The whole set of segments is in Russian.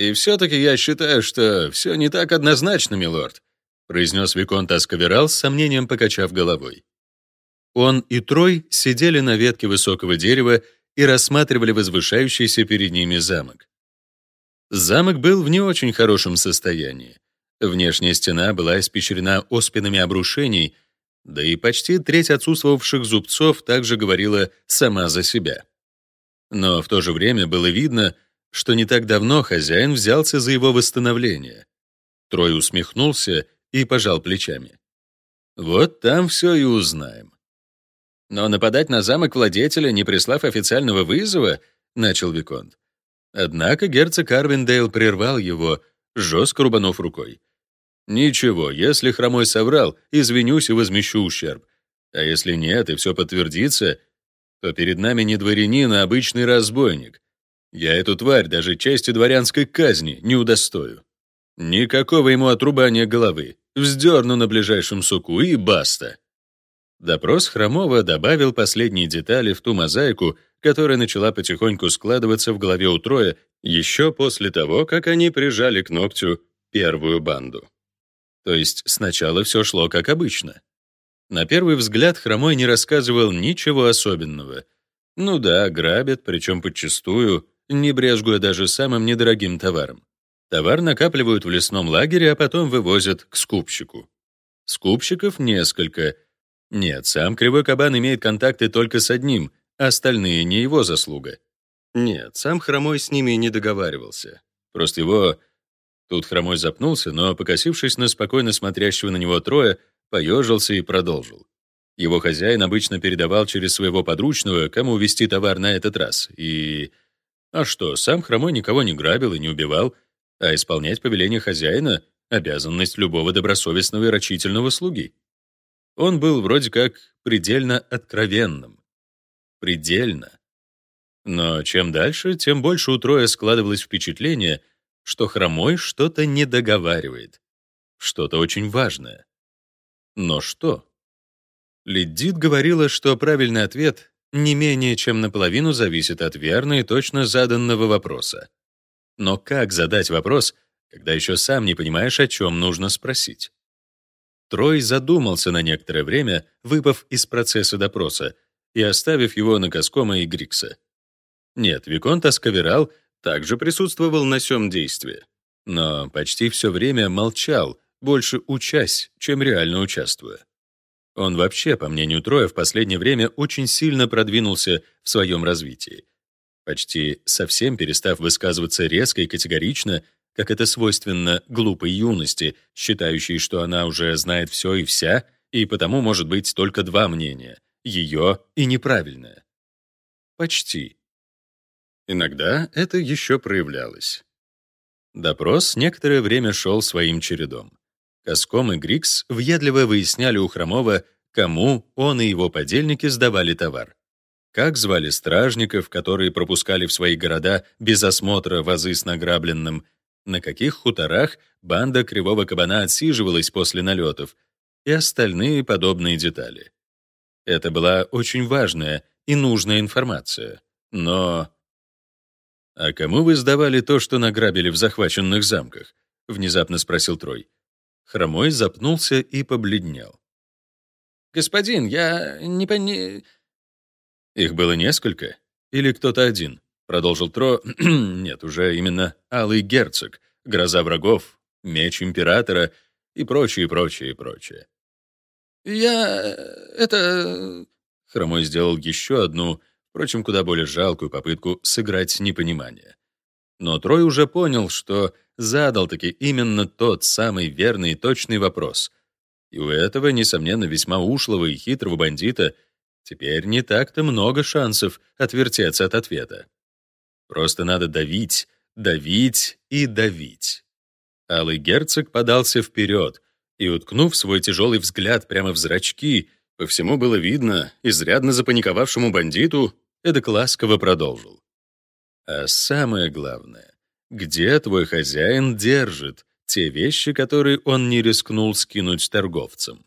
«И все-таки я считаю, что все не так однозначно, милорд», произнес Виконт Аскаверал с сомнением покачав головой. Он и Трой сидели на ветке высокого дерева и рассматривали возвышающийся перед ними замок. Замок был в не очень хорошем состоянии. Внешняя стена была испещрена оспинами обрушений, да и почти треть отсутствовавших зубцов также говорила сама за себя. Но в то же время было видно, что не так давно хозяин взялся за его восстановление. Трой усмехнулся и пожал плечами. Вот там все и узнаем. Но нападать на замок владетеля, не прислав официального вызова, начал виконт. Однако герцог Арвиндейл прервал его, жестко рубанув рукой. Ничего, если хромой соврал, извинюсь и возмещу ущерб. А если нет и все подтвердится, то перед нами не дворянин, а обычный разбойник. Я эту тварь даже чести дворянской казни не удостою. Никакого ему отрубания головы. Вздерну на ближайшем суку и баста. Допрос Хромова добавил последние детали в ту мозаику, которая начала потихоньку складываться в голове у Троя еще после того, как они прижали к ногтю первую банду. То есть сначала все шло как обычно. На первый взгляд Хромой не рассказывал ничего особенного. Ну да, грабят, причем подчистую, не брезгуя даже самым недорогим товаром. Товар накапливают в лесном лагере, а потом вывозят к скупщику. Скупщиков несколько. Нет, сам Кривой Кабан имеет контакты только с одним, а остальные не его заслуга. Нет, сам Хромой с ними не договаривался. Просто его... Тут Хромой запнулся, но, покосившись на спокойно смотрящего на него Троя, поежился и продолжил. Его хозяин обычно передавал через своего подручного, кому вести товар на этот раз. И... А что, сам Хромой никого не грабил и не убивал, а исполнять повеление хозяина — обязанность любого добросовестного и рачительного слуги. Он был вроде как предельно откровенным. Предельно. Но чем дальше, тем больше у Троя складывалось впечатление, что Хромой что-то не договаривает, что-то очень важное. Но что? Лидит говорила, что правильный ответ не менее чем наполовину зависит от верно и точно заданного вопроса. Но как задать вопрос, когда еще сам не понимаешь, о чем нужно спросить? Трой задумался на некоторое время, выпав из процесса допроса и оставив его на Коскома и Грикса. Нет, Виконт Аскаверал также присутствовал на сём действии, но почти все время молчал, больше учась, чем реально участвуя. Он вообще, по мнению Троя, в последнее время очень сильно продвинулся в своем развитии. Почти совсем перестав высказываться резко и категорично, как это свойственно глупой юности, считающей, что она уже знает все и вся, и потому может быть только два мнения — ее и неправильное. Почти. Иногда это еще проявлялось. Допрос некоторое время шел своим чередом. Коском и Грикс въедливо выясняли у Хромова, кому он и его подельники сдавали товар. Как звали стражников, которые пропускали в свои города без осмотра вазы с награбленным, на каких хуторах банда Кривого Кабана отсиживалась после налетов и остальные подобные детали. Это была очень важная и нужная информация. Но... «А кому вы сдавали то, что награбили в захваченных замках?» — внезапно спросил Трой. Хромой запнулся и побледнел. «Господин, я не пони...» «Их было несколько? Или кто-то один?» Продолжил Тро. «Нет, уже именно Алый Герцог, Гроза врагов, Меч Императора и прочее, прочее, прочее». «Я... это...» Хромой сделал еще одну, впрочем, куда более жалкую попытку сыграть непонимание. Но Трой уже понял, что задал-таки именно тот самый верный и точный вопрос. И у этого, несомненно, весьма ушлого и хитрого бандита теперь не так-то много шансов отвертеться от ответа. Просто надо давить, давить и давить. Алый герцог подался вперед и, уткнув свой тяжелый взгляд прямо в зрачки, по всему было видно, изрядно запаниковавшему бандиту, эдак ласково продолжил. А самое главное, где твой хозяин держит те вещи, которые он не рискнул скинуть торговцам?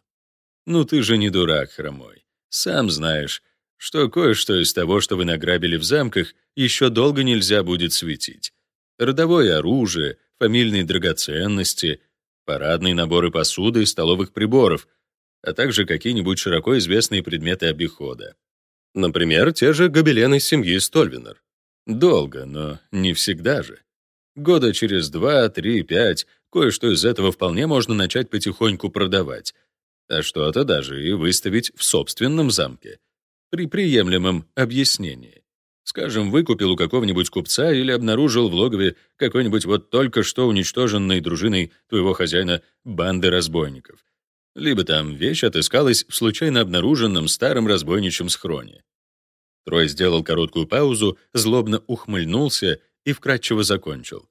Ну ты же не дурак, хромой. Сам знаешь, что кое-что из того, что вы награбили в замках, еще долго нельзя будет светить. родовое оружие, фамильные драгоценности, парадные наборы посуды и столовых приборов, а также какие-нибудь широко известные предметы обихода. Например, те же гобелены семьи Стольвинер. Долго, но не всегда же. Года через два, три, пять кое-что из этого вполне можно начать потихоньку продавать, а что-то даже и выставить в собственном замке при приемлемом объяснении. Скажем, выкупил у какого-нибудь купца или обнаружил в логове какой-нибудь вот только что уничтоженной дружиной твоего хозяина банды разбойников. Либо там вещь отыскалась в случайно обнаруженном старом разбойничьем схроне. Трой сделал короткую паузу, злобно ухмыльнулся и вкратчиво закончил.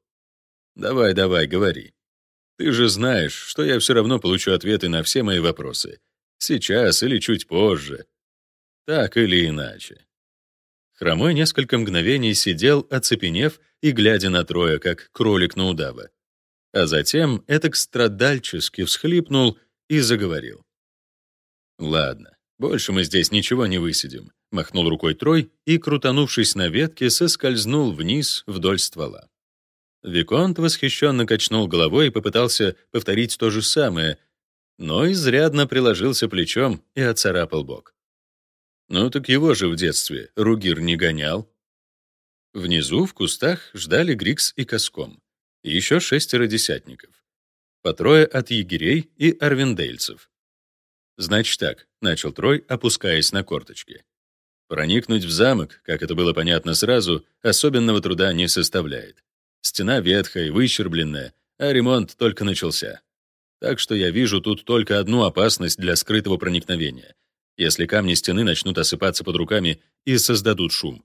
«Давай, давай, говори. Ты же знаешь, что я все равно получу ответы на все мои вопросы. Сейчас или чуть позже. Так или иначе». Хромой несколько мгновений сидел, оцепенев и глядя на Троя, как кролик на удава. А затем этак страдальчески всхлипнул и заговорил. «Ладно, больше мы здесь ничего не высидим», — махнул рукой Трой и, крутанувшись на ветке, соскользнул вниз вдоль ствола. Виконт восхищенно качнул головой и попытался повторить то же самое, но изрядно приложился плечом и оцарапал бок. Ну так его же в детстве Ругир не гонял. Внизу в кустах ждали Грикс и Коском, и еще шестеро десятников. По трое от егерей и арвендельцев. «Значит так», — начал Трой, опускаясь на корточки. «Проникнуть в замок, как это было понятно сразу, особенного труда не составляет. Стена ветхая, выщербленная, а ремонт только начался. Так что я вижу тут только одну опасность для скрытого проникновения, если камни стены начнут осыпаться под руками и создадут шум.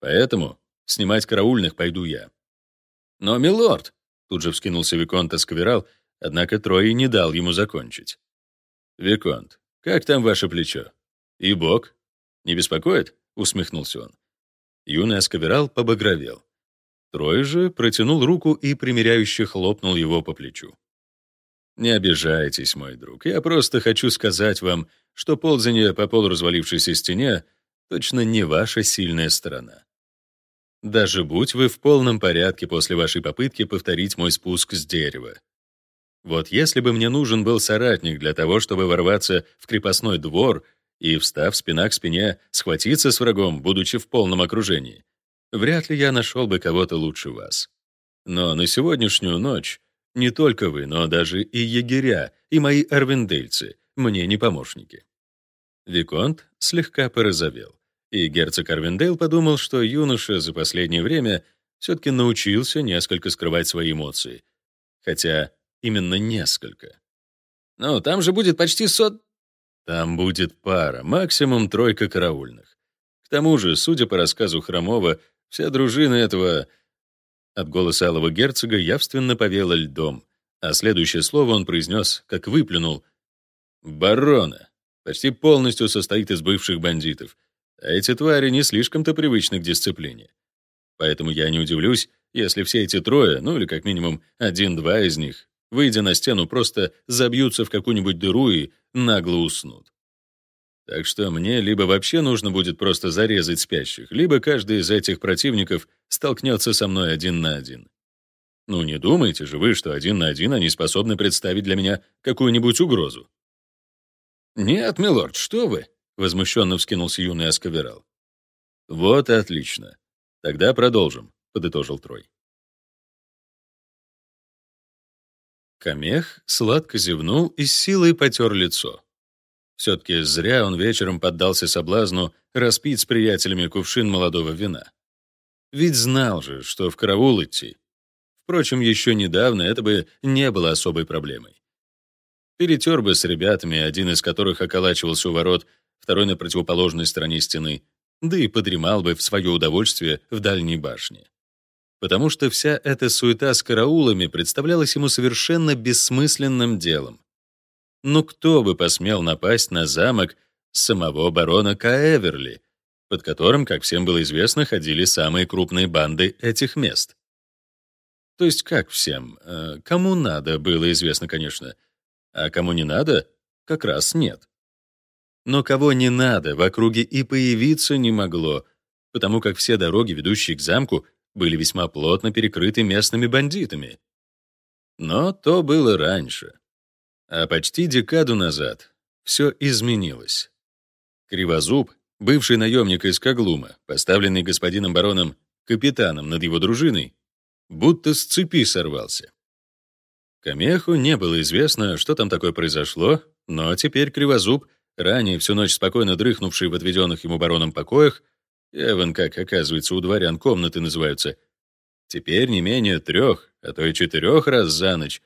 Поэтому снимать караульных пойду я. Но, милорд, тут же вскинулся Виконт Эскаверал, однако Трой не дал ему закончить. Виконт, как там ваше плечо? И бок? Не беспокоит? усмехнулся он. Юный Эскаверал побагровел. Трой же протянул руку и примиряюще хлопнул его по плечу. «Не обижайтесь, мой друг. Я просто хочу сказать вам, что ползание по полуразвалившейся стене точно не ваша сильная сторона. Даже будь вы в полном порядке после вашей попытки повторить мой спуск с дерева. Вот если бы мне нужен был соратник для того, чтобы ворваться в крепостной двор и, встав спина к спине, схватиться с врагом, будучи в полном окружении, вряд ли я нашел бы кого-то лучше вас. Но на сегодняшнюю ночь не только вы, но даже и егеря, и мои арвендельцы мне не помощники. Виконт слегка порозовел, и герцог Арвендейл подумал, что юноша за последнее время все-таки научился несколько скрывать свои эмоции. Хотя именно несколько. «Ну, там же будет почти сот...» «Там будет пара, максимум тройка караульных. К тому же, судя по рассказу Хромова, Вся дружина этого... От голоса алого герцога явственно повела льдом, а следующее слово он произнес, как выплюнул. «Барона. Почти полностью состоит из бывших бандитов. А эти твари не слишком-то привычны к дисциплине. Поэтому я не удивлюсь, если все эти трое, ну или как минимум один-два из них, выйдя на стену, просто забьются в какую-нибудь дыру и нагло уснут. Так что мне либо вообще нужно будет просто зарезать спящих, либо каждый из этих противников столкнется со мной один на один. Ну не думайте же вы, что один на один они способны представить для меня какую-нибудь угрозу. Нет, милорд, что вы? возмущенно вскинулся юный Асковерал. Вот и отлично. Тогда продолжим, подытожил Трой. Камех сладко зевнул и с силой потер лицо. Все-таки зря он вечером поддался соблазну распить с приятелями кувшин молодого вина. Ведь знал же, что в караул идти. Впрочем, еще недавно это бы не было особой проблемой. Перетер бы с ребятами, один из которых околачивался у ворот, второй на противоположной стороне стены, да и подремал бы в свое удовольствие в дальней башне. Потому что вся эта суета с караулами представлялась ему совершенно бессмысленным делом. Но кто бы посмел напасть на замок самого барона Каэверли, под которым, как всем было известно, ходили самые крупные банды этих мест? То есть как всем? Э, кому надо, было известно, конечно. А кому не надо, как раз нет. Но кого не надо, в округе и появиться не могло, потому как все дороги, ведущие к замку, были весьма плотно перекрыты местными бандитами. Но то было раньше. А почти декаду назад все изменилось. Кривозуб, бывший наемник из Каглума, поставленный господином бароном капитаном над его дружиной, будто с цепи сорвался. Камеху не было известно, что там такое произошло, но теперь Кривозуб, ранее всю ночь спокойно дрыхнувший в отведенных ему бароном покоях, Эван, как оказывается, у дворян комнаты называются, теперь не менее трех, а то и четырех раз за ночь,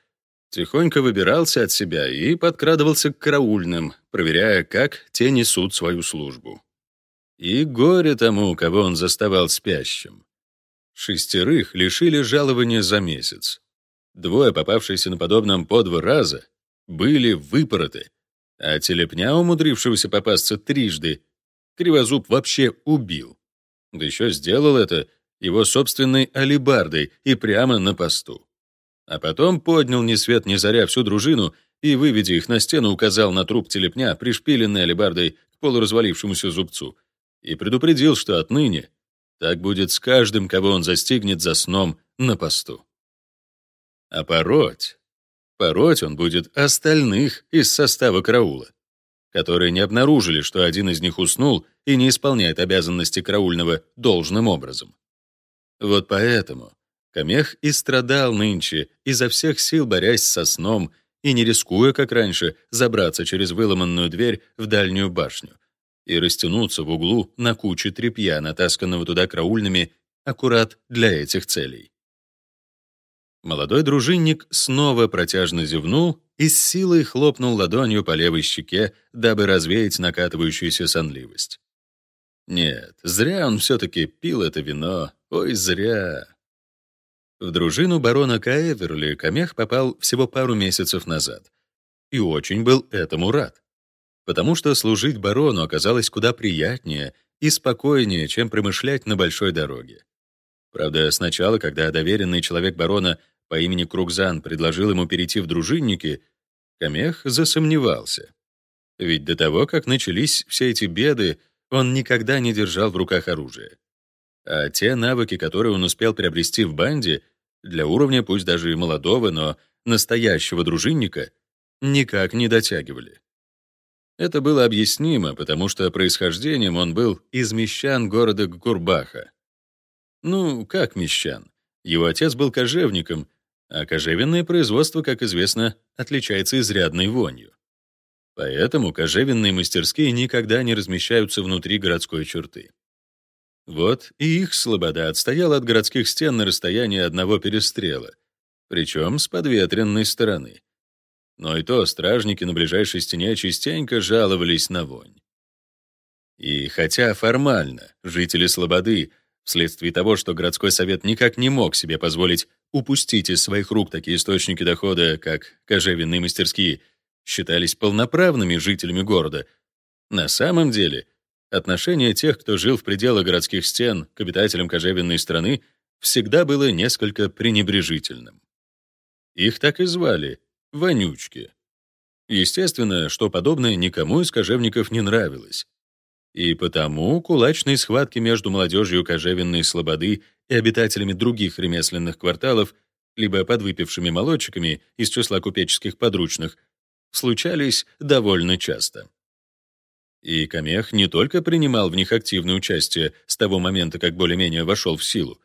тихонько выбирался от себя и подкрадывался к караульным, проверяя, как те несут свою службу. И горе тому, кого он заставал спящим. Шестерых лишили жалования за месяц. Двое, попавшиеся на подобном по два раза, были выпороты, а телепня, умудрившегося попасться трижды, Кривозуб вообще убил. Да еще сделал это его собственной алибардой и прямо на посту. А потом поднял ни свет ни заря всю дружину и, выведя их на стену, указал на труп телепня, пришпиленный алибардой к полуразвалившемуся зубцу, и предупредил, что отныне так будет с каждым, кого он застигнет за сном на посту. А пороть, пороть он будет остальных из состава караула, которые не обнаружили, что один из них уснул и не исполняет обязанности караульного должным образом. Вот поэтому Камех и страдал нынче, изо всех сил борясь со сном и не рискуя, как раньше, забраться через выломанную дверь в дальнюю башню, и растянуться в углу на куче тряпья, натасканного туда караульными, аккурат для этих целей. Молодой дружинник снова протяжно зевнул и с силой хлопнул ладонью по левой щеке, дабы развеять накатывающуюся сонливость. Нет, зря он все-таки пил это вино, ой, зря. В дружину барона Каэверли Камех попал всего пару месяцев назад и очень был этому рад потому что служить барону оказалось куда приятнее и спокойнее, чем промышлять на большой дороге. Правда, сначала, когда доверенный человек барона по имени Кругзан предложил ему перейти в дружинники, Камех засомневался. Ведь до того, как начались все эти беды, он никогда не держал в руках оружие. А те навыки, которые он успел приобрести в банде, для уровня пусть даже и молодого, но настоящего дружинника, никак не дотягивали. Это было объяснимо, потому что происхождением он был из мещан города Гурбаха. Ну, как мещан? Его отец был кожевником, а кожевенное производство, как известно, отличается изрядной вонью. Поэтому кожевенные мастерские никогда не размещаются внутри городской черты. Вот и их слобода отстояла от городских стен на расстоянии одного перестрела, причем с подветренной стороны но и то стражники на ближайшей стене частенько жаловались на вонь. И хотя формально жители Слободы, вследствие того, что городской совет никак не мог себе позволить упустить из своих рук такие источники дохода, как кожевенные мастерские, считались полноправными жителями города, на самом деле отношение тех, кто жил в пределах городских стен к обитателям кожевенной страны, всегда было несколько пренебрежительным. Их так и звали вонючки. Естественно, что подобное никому из кожевников не нравилось. И потому кулачные схватки между молодежью кожевенной слободы и обитателями других ремесленных кварталов, либо подвыпившими молодчиками из числа купеческих подручных, случались довольно часто. И Камех не только принимал в них активное участие с того момента, как более-менее вошел в силу,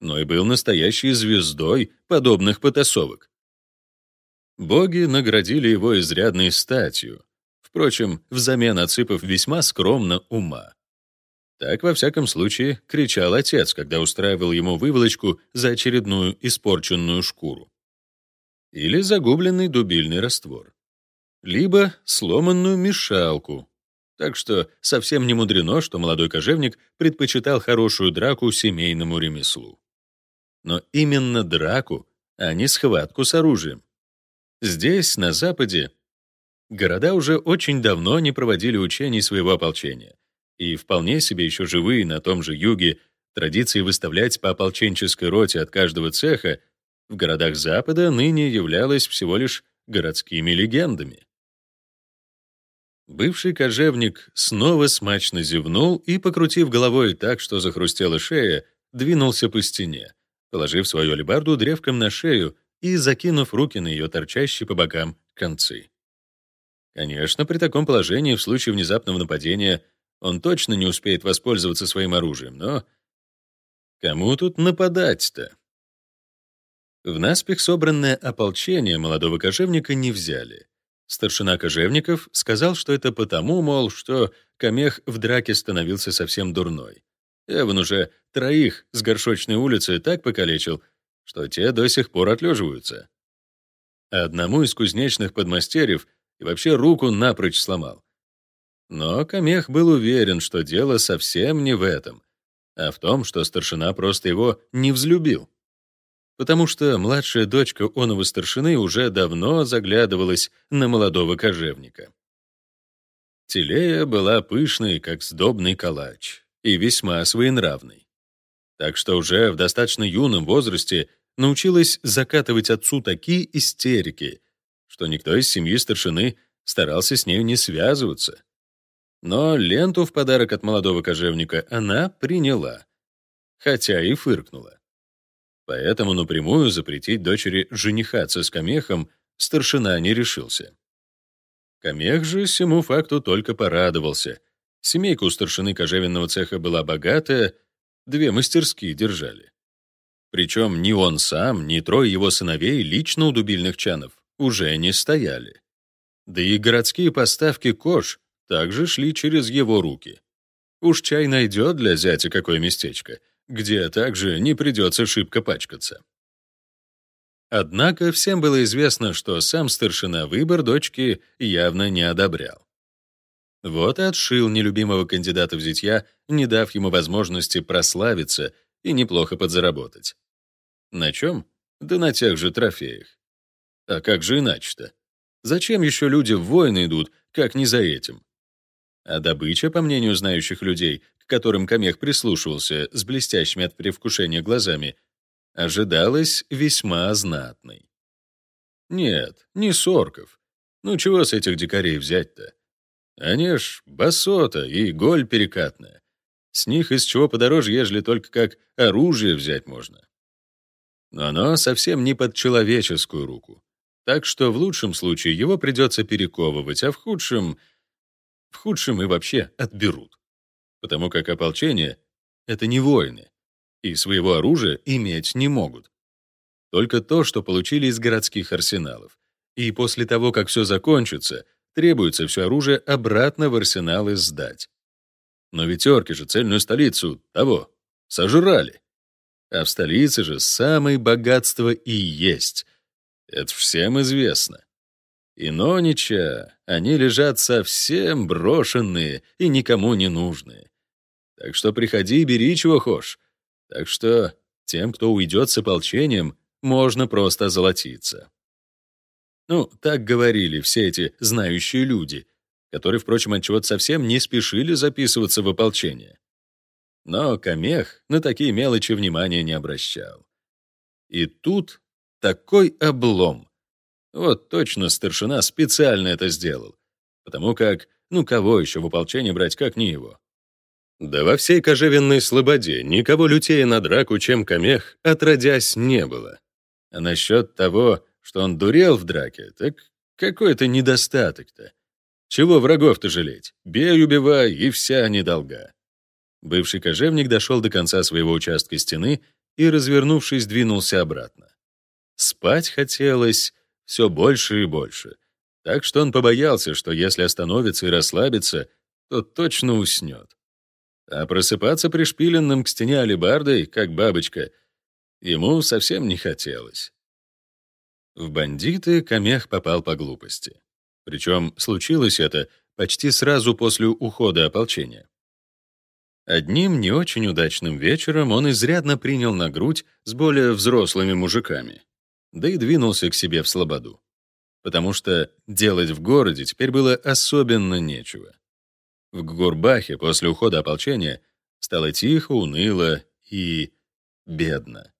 но и был настоящей звездой подобных потасовок. Боги наградили его изрядной статью, впрочем, взамен отсыпав весьма скромно ума. Так, во всяком случае, кричал отец, когда устраивал ему выволочку за очередную испорченную шкуру. Или загубленный дубильный раствор. Либо сломанную мешалку. Так что совсем не мудрено, что молодой кожевник предпочитал хорошую драку семейному ремеслу. Но именно драку, а не схватку с оружием. Здесь, на Западе, города уже очень давно не проводили учений своего ополчения, и вполне себе еще живые на том же юге традиции выставлять по ополченческой роте от каждого цеха в городах Запада ныне являлась всего лишь городскими легендами. Бывший кожевник снова смачно зевнул и, покрутив головой так, что захрустела шея, двинулся по стене, положив свою алебарду древком на шею и закинув руки на ее торчащие по бокам концы. Конечно, при таком положении в случае внезапного нападения он точно не успеет воспользоваться своим оружием, но кому тут нападать-то? В наспех собранное ополчение молодого кожевника не взяли. Старшина кожевников сказал, что это потому, мол, что Камех в драке становился совсем дурной. Эван уже троих с горшочной улицы так покалечил, что те до сих пор отлеживаются. Одному из кузнечных подмастерьев и вообще руку напрочь сломал. Но Камех был уверен, что дело совсем не в этом, а в том, что старшина просто его не взлюбил потому что младшая дочка оного старшины уже давно заглядывалась на молодого кожевника. Телея была пышной, как сдобный калач, и весьма своенравной. Так что уже в достаточно юном возрасте научилась закатывать отцу такие истерики, что никто из семьи старшины старался с нею не связываться. Но ленту в подарок от молодого кожевника она приняла, хотя и фыркнула. Поэтому напрямую запретить дочери женихаться с Камехом старшина не решился. Камех же всему факту только порадовался. Семейка у старшины кожевенного цеха была богатая, две мастерские держали. Причем ни он сам, ни трое его сыновей лично у дубильных чанов уже не стояли. Да и городские поставки кож также шли через его руки. Уж чай найдет для зятя какое местечко — где также не придется шибко пачкаться. Однако всем было известно, что сам старшина выбор дочки явно не одобрял. Вот и отшил нелюбимого кандидата в зятья, не дав ему возможности прославиться и неплохо подзаработать. На чем? Да на тех же трофеях. А как же иначе-то? Зачем еще люди в войны идут, как не за этим? А добыча, по мнению знающих людей, к которым Камех прислушивался с блестящими от привкушения глазами, ожидалась весьма знатной. Нет, не сорков. Ну чего с этих дикарей взять-то? Они ж басота и голь перекатная. С них из чего подороже, ежели только как оружие взять можно. Но оно совсем не под человеческую руку. Так что в лучшем случае его придется перековывать, а в худшем... В худшем и вообще отберут потому как ополчение — это не воины, и своего оружия иметь не могут. Только то, что получили из городских арсеналов. И после того, как все закончится, требуется все оружие обратно в арсеналы сдать. Но ведь же цельную столицу того сожрали. А в столице же самое богатство и есть. Это всем известно. И Нонича, они лежат совсем брошенные и никому не нужные. Так что приходи и бери, чего хочешь. Так что тем, кто уйдет с ополчением, можно просто золотиться. Ну, так говорили все эти знающие люди, которые, впрочем, от чего-то совсем не спешили записываться в ополчение. Но Камех на такие мелочи внимания не обращал. И тут такой облом. Вот точно старшина специально это сделал. Потому как, ну кого еще в ополчение брать, как не его? Да во всей кожевенной слободе никого лютее на драку, чем Камех, отродясь не было. А насчет того, что он дурел в драке, так какой это недостаток-то? Чего врагов-то жалеть? Бей, убивай, и вся недолга. Бывший кожевник дошел до конца своего участка стены и, развернувшись, двинулся обратно. Спать хотелось все больше и больше, так что он побоялся, что если остановится и расслабится, то точно уснет. А просыпаться пришпиленным к стене алебардой, как бабочка, ему совсем не хотелось. В бандиты Камех попал по глупости. Причем случилось это почти сразу после ухода ополчения. Одним не очень удачным вечером он изрядно принял на грудь с более взрослыми мужиками, да и двинулся к себе в слободу. Потому что делать в городе теперь было особенно нечего. В Гурбахе после ухода ополчения стало тихо, уныло и бедно.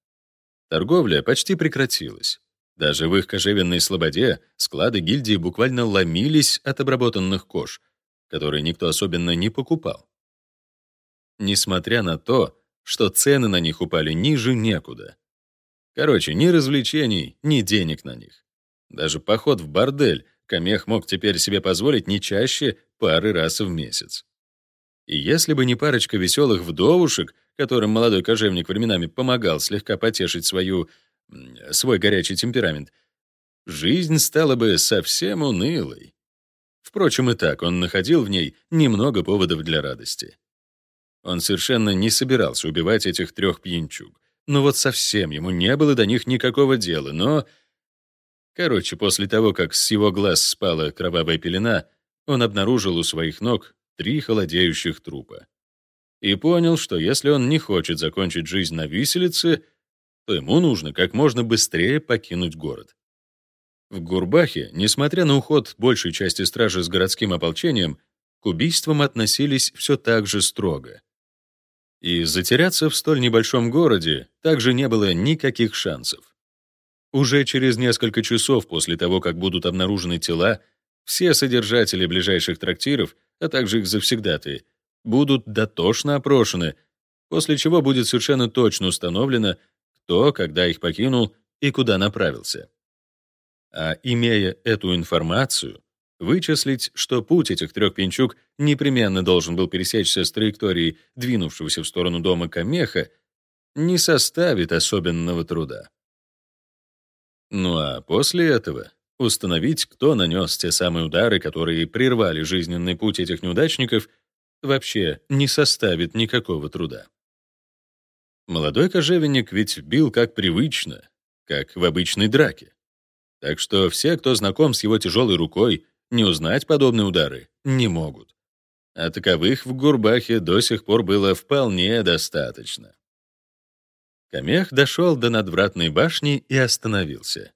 Торговля почти прекратилась. Даже в их кожевенной слободе склады гильдии буквально ломились от обработанных кож, которые никто особенно не покупал. Несмотря на то, что цены на них упали ниже некуда. Короче, ни развлечений, ни денег на них. Даже поход в бордель Камех мог теперь себе позволить не чаще пары раз в месяц. И если бы не парочка веселых вдовушек, которым молодой кожевник временами помогал слегка потешить свою, свой горячий темперамент, жизнь стала бы совсем унылой. Впрочем, и так он находил в ней немного поводов для радости. Он совершенно не собирался убивать этих трех пьянчуг. Ну вот совсем ему не было до них никакого дела, но... Короче, после того, как с его глаз спала кровавая пелена, он обнаружил у своих ног три холодеющих трупа. И понял, что если он не хочет закончить жизнь на виселице, то ему нужно как можно быстрее покинуть город. В Гурбахе, несмотря на уход большей части стражи с городским ополчением, к убийствам относились все так же строго. И затеряться в столь небольшом городе также не было никаких шансов. Уже через несколько часов после того, как будут обнаружены тела, все содержатели ближайших трактиров, а также их завсегдатые, будут дотошно опрошены, после чего будет совершенно точно установлено, кто, когда их покинул и куда направился. А имея эту информацию, вычислить, что путь этих трех пенчук непременно должен был пересечься с траекторией двинувшегося в сторону дома Камеха, не составит особенного труда. Ну а после этого установить, кто нанес те самые удары, которые прервали жизненный путь этих неудачников, вообще не составит никакого труда. Молодой кожевенник ведь бил как привычно, как в обычной драке. Так что все, кто знаком с его тяжелой рукой, не узнать подобные удары не могут. А таковых в Гурбахе до сих пор было вполне достаточно. Камех дошел до надвратной башни и остановился.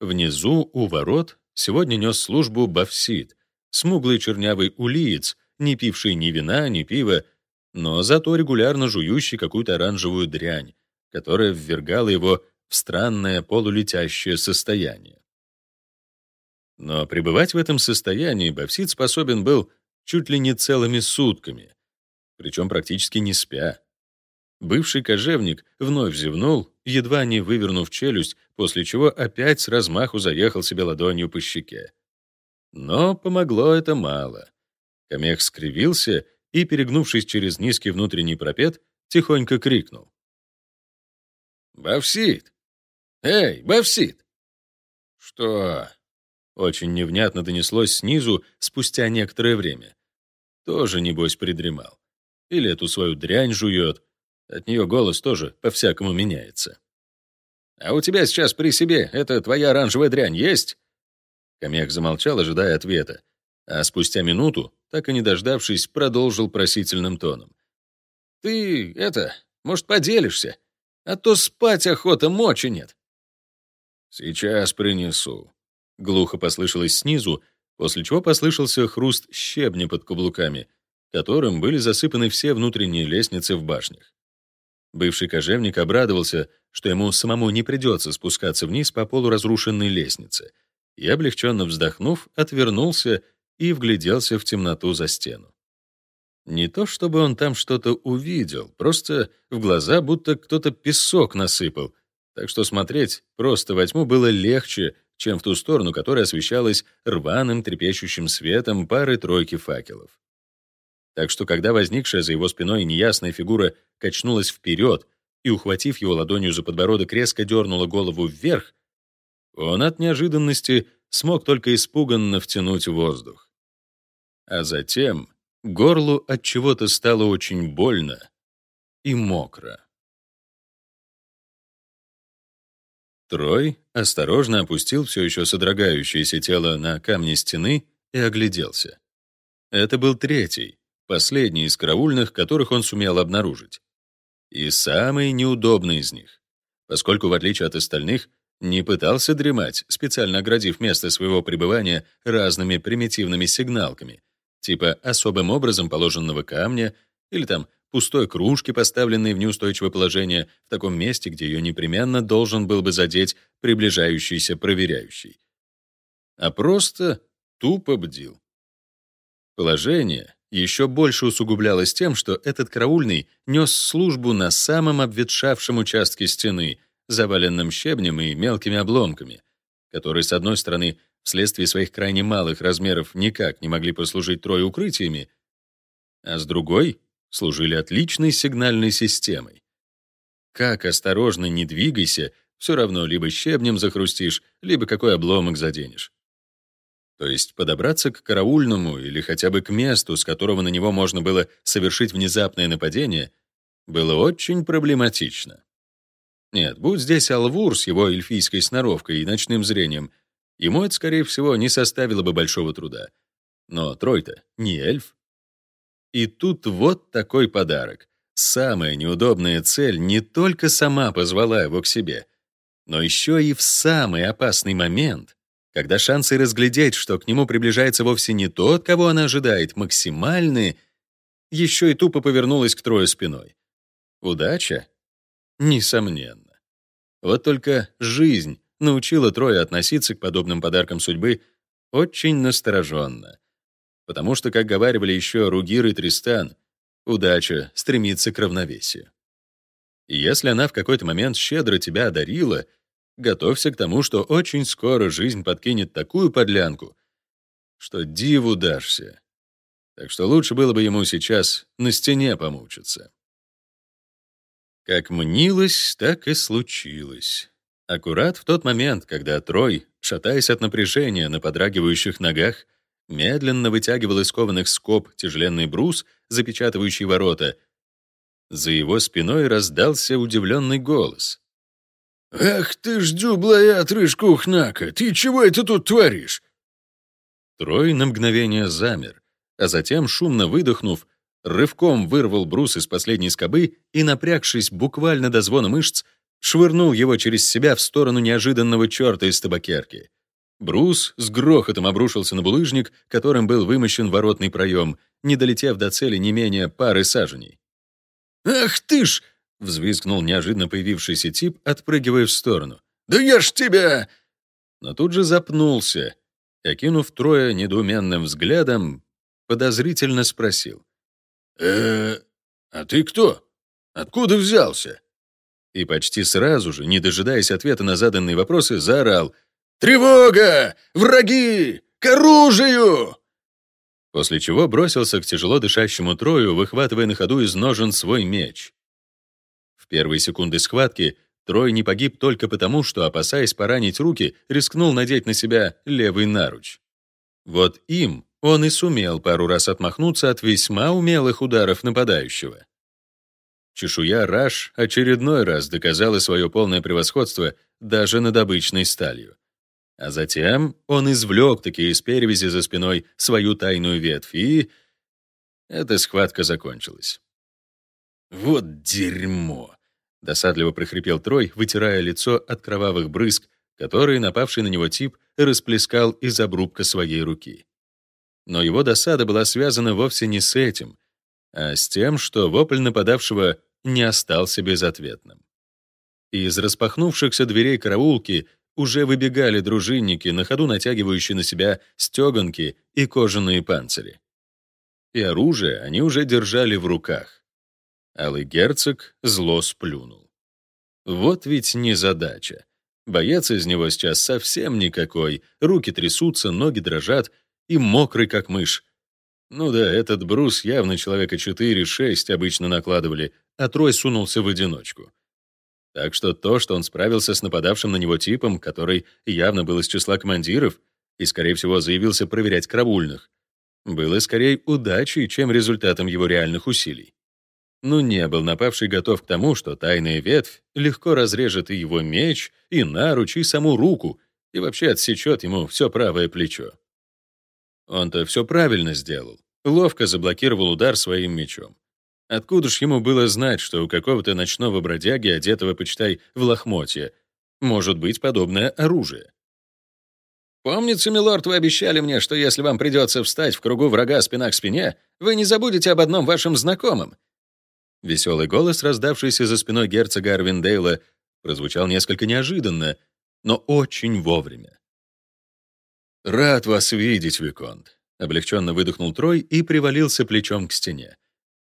Внизу, у ворот, сегодня нес службу Бавсид, смуглый чернявый улиец, не пивший ни вина, ни пива, но зато регулярно жующий какую-то оранжевую дрянь, которая ввергала его в странное полулетящее состояние. Но пребывать в этом состоянии Бавсид способен был чуть ли не целыми сутками, причем практически не спя. Бывший кожевник вновь зевнул, едва не вывернув челюсть, после чего опять с размаху заехал себе ладонью по щеке. Но помогло это мало. Камех скривился и, перегнувшись через низкий внутренний пропет, тихонько крикнул. «Бавсид! Эй, Бавсид!» «Что?» Очень невнятно донеслось снизу спустя некоторое время. Тоже, небось, придремал. Или эту свою дрянь жует. От нее голос тоже по-всякому меняется. «А у тебя сейчас при себе эта твоя оранжевая дрянь есть?» Камех замолчал, ожидая ответа, а спустя минуту, так и не дождавшись, продолжил просительным тоном. «Ты, это, может, поделишься? А то спать охота, мочи нет». «Сейчас принесу», — глухо послышалось снизу, после чего послышался хруст щебня под каблуками, которым были засыпаны все внутренние лестницы в башнях. Бывший кожевник обрадовался, что ему самому не придется спускаться вниз по полуразрушенной лестнице, и, облегченно вздохнув, отвернулся и вгляделся в темноту за стену. Не то чтобы он там что-то увидел, просто в глаза будто кто-то песок насыпал, так что смотреть просто во тьму было легче, чем в ту сторону, которая освещалась рваным трепещущим светом пары-тройки факелов. Так что, когда возникшая за его спиной неясная фигура качнулась вперед и, ухватив его ладонью за подбородок, резко дернула голову вверх, он от неожиданности смог только испуганно втянуть воздух. А затем горлу от чего-то стало очень больно и мокро. Трой осторожно опустил все еще содрогающееся тело на камни стены и огляделся. Это был третий, последний из караульных, которых он сумел обнаружить. И самый неудобный из них, поскольку, в отличие от остальных, не пытался дремать, специально оградив место своего пребывания разными примитивными сигналками, типа особым образом положенного камня или там пустой кружки, поставленной в неустойчивое положение в таком месте, где ее непременно должен был бы задеть приближающийся проверяющий. А просто тупо бдил. Положение, еще больше усугублялось тем, что этот караульный нес службу на самом обветшавшем участке стены, заваленном щебнем и мелкими обломками, которые, с одной стороны, вследствие своих крайне малых размеров никак не могли послужить трое укрытиями, а с другой служили отличной сигнальной системой. Как осторожно не двигайся, все равно либо щебнем захрустишь, либо какой обломок заденешь. То есть подобраться к караульному или хотя бы к месту, с которого на него можно было совершить внезапное нападение, было очень проблематично. Нет, будь здесь Алвур с его эльфийской сноровкой и ночным зрением, ему это, скорее всего, не составило бы большого труда. Но Трой-то не эльф. И тут вот такой подарок. Самая неудобная цель не только сама позвала его к себе, но еще и в самый опасный момент когда шансы разглядеть, что к нему приближается вовсе не тот, кого она ожидает, максимальны, еще и тупо повернулась к Трою спиной. Удача? Несомненно. Вот только жизнь научила Троя относиться к подобным подаркам судьбы очень настороженно. Потому что, как говаривали еще Ругир и Тристан, удача стремится к равновесию. И если она в какой-то момент щедро тебя одарила — готовься к тому, что очень скоро жизнь подкинет такую подлянку, что диву дашься. Так что лучше было бы ему сейчас на стене помучиться. Как мнилось, так и случилось. Аккурат в тот момент, когда Трой, шатаясь от напряжения на подрагивающих ногах, медленно вытягивал из кованых скоб тяжеленный брус, запечатывающий ворота, за его спиной раздался удивленный голос. «Ах ты ж дюблая отрыжка ухнака! Ты чего это тут творишь?» Трой на мгновение замер, а затем, шумно выдохнув, рывком вырвал брус из последней скобы и, напрягшись буквально до звона мышц, швырнул его через себя в сторону неожиданного черта из табакерки. Брус с грохотом обрушился на булыжник, которым был вымощен воротный проем, не долетев до цели не менее пары саженей. «Ах ты ж!» Взвизгнул неожиданно появившийся тип, отпрыгивая в сторону. «Да я ж тебя!» Но тут же запнулся, окинув трое недоуменным взглядом, подозрительно спросил. э а ты кто? Откуда взялся?» И почти сразу же, не дожидаясь ответа на заданные вопросы, заорал «Тревога! Враги! К оружию!» После чего бросился к тяжело дышащему Трою, выхватывая на ходу из ножен свой меч первые секунды схватки Трой не погиб только потому, что, опасаясь поранить руки, рискнул надеть на себя левый наруч. Вот им он и сумел пару раз отмахнуться от весьма умелых ударов нападающего. Чешуя Раш очередной раз доказала свое полное превосходство даже над обычной сталью. А затем он извлек такие из перевязи за спиной свою тайную ветвь, и... Эта схватка закончилась. «Вот дерьмо!» Досадливо прохрипел Трой, вытирая лицо от кровавых брызг, которые напавший на него тип расплескал из обрубка своей руки. Но его досада была связана вовсе не с этим, а с тем, что вопль нападавшего не остался безответным. Из распахнувшихся дверей караулки уже выбегали дружинники, на ходу натягивающие на себя стеганки и кожаные панцири. И оружие они уже держали в руках. Алый герцог зло сплюнул. Вот ведь не задача. Боец из него сейчас совсем никакой, руки трясутся, ноги дрожат и мокрый, как мышь. Ну да, этот брус явно человека 4-6 обычно накладывали, а Трой сунулся в одиночку. Так что то, что он справился с нападавшим на него типом, который явно был из числа командиров и, скорее всего, заявился проверять караульных, было скорее удачей, чем результатом его реальных усилий. Но не был напавший готов к тому, что тайная ветвь легко разрежет и его меч, и наруч, и саму руку, и вообще отсечет ему все правое плечо. Он-то все правильно сделал. Ловко заблокировал удар своим мечом. Откуда ж ему было знать, что у какого-то ночного бродяги, одетого, почитай, в лохмотье, может быть подобное оружие? «Помнится, милорд, вы обещали мне, что если вам придется встать в кругу врага спина к спине, вы не забудете об одном вашем знакомом, Веселый голос, раздавшийся за спиной герцога Арвиндейла, прозвучал несколько неожиданно, но очень вовремя. «Рад вас видеть, Виконт. Облегченно выдохнул Трой и привалился плечом к стене.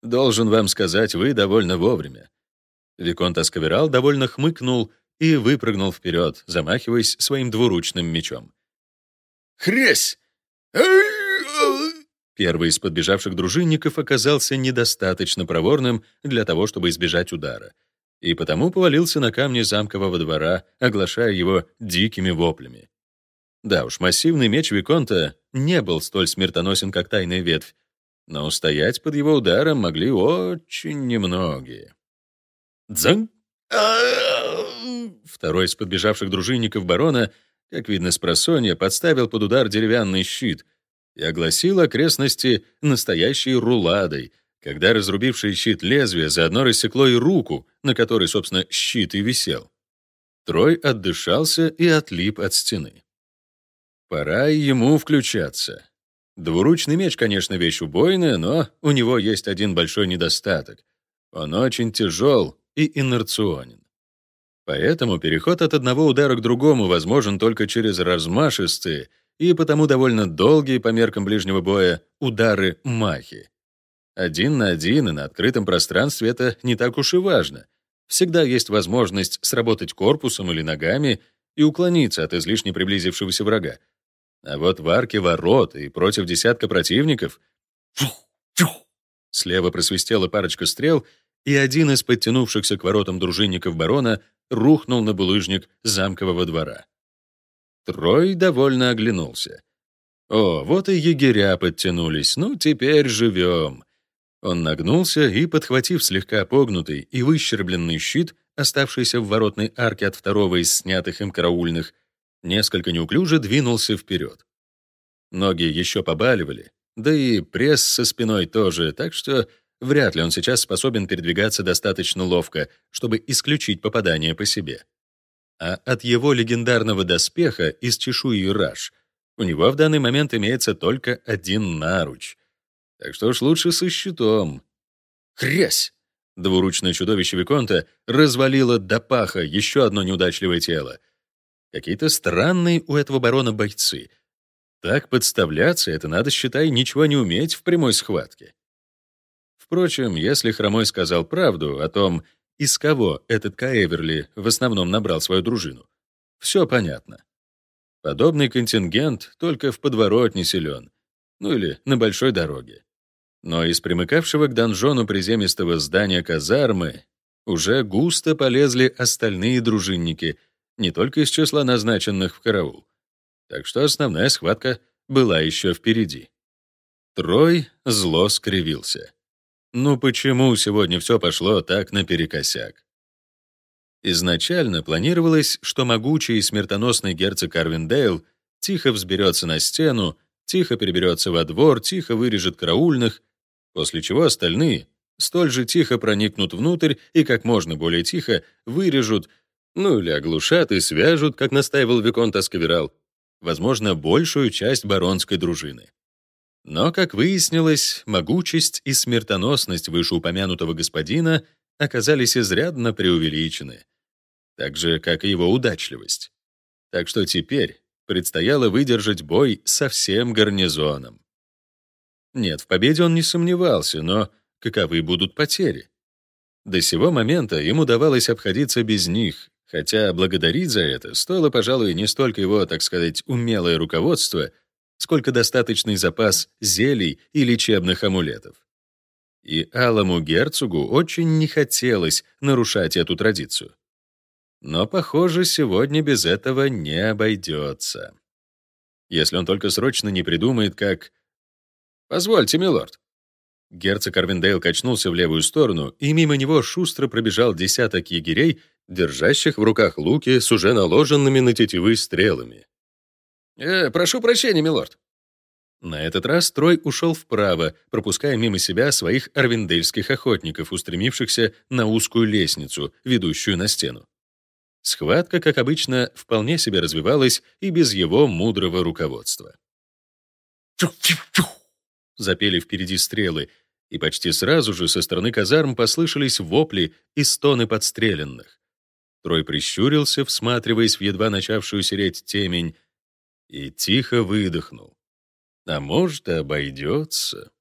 «Должен вам сказать, вы довольно вовремя». Виконт Аскаверал довольно хмыкнул и выпрыгнул вперед, замахиваясь своим двуручным мечом. «Хресь! Первый из подбежавших дружинников оказался недостаточно проворным для того, чтобы избежать удара, и потому повалился на камни замкового двора, оглашая его дикими воплями. Да уж, массивный меч Виконта не был столь смертоносен, как тайная ветвь, но устоять под его ударом могли очень немногие. Дзанг! Второй из подбежавших дружинников барона, как видно с просонья, подставил под удар деревянный щит — и огласил окрестности настоящей руладой, когда разрубивший щит лезвие заодно рассекло и руку, на которой, собственно, щит и висел. Трой отдышался и отлип от стены. Пора ему включаться. Двуручный меч, конечно, вещь убойная, но у него есть один большой недостаток. Он очень тяжел и инерционен. Поэтому переход от одного удара к другому возможен только через размашистые и потому довольно долгие по меркам ближнего боя удары махи. Один на один и на открытом пространстве это не так уж и важно. Всегда есть возможность сработать корпусом или ногами и уклониться от излишне приблизившегося врага. А вот в арке ворот и против десятка противников Слева просвистела парочка стрел, и один из подтянувшихся к воротам дружинников барона рухнул на булыжник замкового двора. Трой довольно оглянулся. «О, вот и егеря подтянулись, ну, теперь живем». Он нагнулся и, подхватив слегка погнутый и выщербленный щит, оставшийся в воротной арке от второго из снятых им караульных, несколько неуклюже двинулся вперед. Ноги еще побаливали, да и пресс со спиной тоже, так что вряд ли он сейчас способен передвигаться достаточно ловко, чтобы исключить попадание по себе а от его легендарного доспеха из чешуи раш. У него в данный момент имеется только один наруч. Так что уж лучше со щитом. Хрясь! Двуручное чудовище Виконта развалило до паха еще одно неудачливое тело. Какие-то странные у этого барона бойцы. Так подставляться — это надо, считай, ничего не уметь в прямой схватке. Впрочем, если Хромой сказал правду о том, из кого этот Каэверли в основном набрал свою дружину? Все понятно. Подобный контингент только в подворотне силен, ну или на большой дороге. Но из примыкавшего к донжону приземистого здания казармы уже густо полезли остальные дружинники, не только из числа назначенных в караул. Так что основная схватка была еще впереди. Трой зло скривился. Ну почему сегодня все пошло так наперекосяк? Изначально планировалось, что могучий и смертоносный герцог Арвиндейл тихо взберется на стену, тихо переберется во двор, тихо вырежет караульных, после чего остальные столь же тихо проникнут внутрь и как можно более тихо вырежут, ну или оглушат и свяжут, как настаивал Виконт Аскаверал, возможно, большую часть баронской дружины. Но, как выяснилось, могучесть и смертоносность вышеупомянутого господина оказались изрядно преувеличены, так же, как и его удачливость. Так что теперь предстояло выдержать бой со всем гарнизоном. Нет, в победе он не сомневался, но каковы будут потери? До сего момента ему удавалось обходиться без них, хотя благодарить за это стоило, пожалуй, не столько его, так сказать, умелое руководство — сколько достаточный запас зелий и лечебных амулетов. И Алому герцогу очень не хотелось нарушать эту традицию. Но, похоже, сегодня без этого не обойдется. Если он только срочно не придумает, как... «Позвольте, милорд». Герцог Арвиндейл качнулся в левую сторону, и мимо него шустро пробежал десяток егерей, держащих в руках луки с уже наложенными на тетивы стрелами. «Э, прошу прощения, милорд». На этот раз Трой ушел вправо, пропуская мимо себя своих арвиндельских охотников, устремившихся на узкую лестницу, ведущую на стену. Схватка, как обычно, вполне себе развивалась и без его мудрого руководства. Запели впереди стрелы, и почти сразу же со стороны казарм послышались вопли и стоны подстреленных. Трой прищурился, всматриваясь в едва начавшую сереть темень, и тихо выдохнул. А может, обойдется.